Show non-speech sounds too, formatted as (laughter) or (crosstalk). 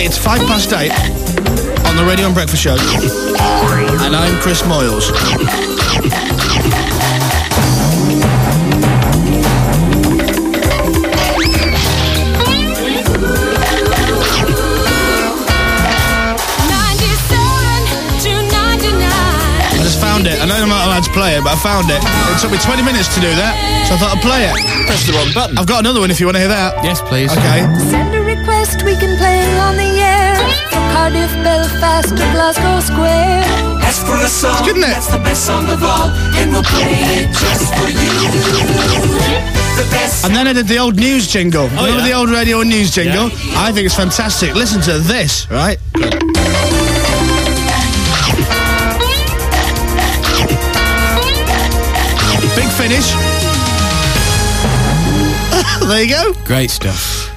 It's five past eight on the Radio 1 Breakfast Show, and I'm Chris Moyles. Found it. I know I'm not allowed to play it, but I found it. It took me 20 minutes to do that, so I thought I'd play it. Press the wrong button. I've got another one if you want to hear that. Yes, please. Okay. Send a request, we can play on the air. From Cardiff, Belfast, or Glasgow Square. Ask for a song good, isn't it? that's the best song of all, and we'll play it just for you. The best. And then I did the old news jingle. Oh, Remember yeah. the old radio news jingle? I think it's fantastic. Listen to this, right? Big finish. (laughs) there you go. Great stuff.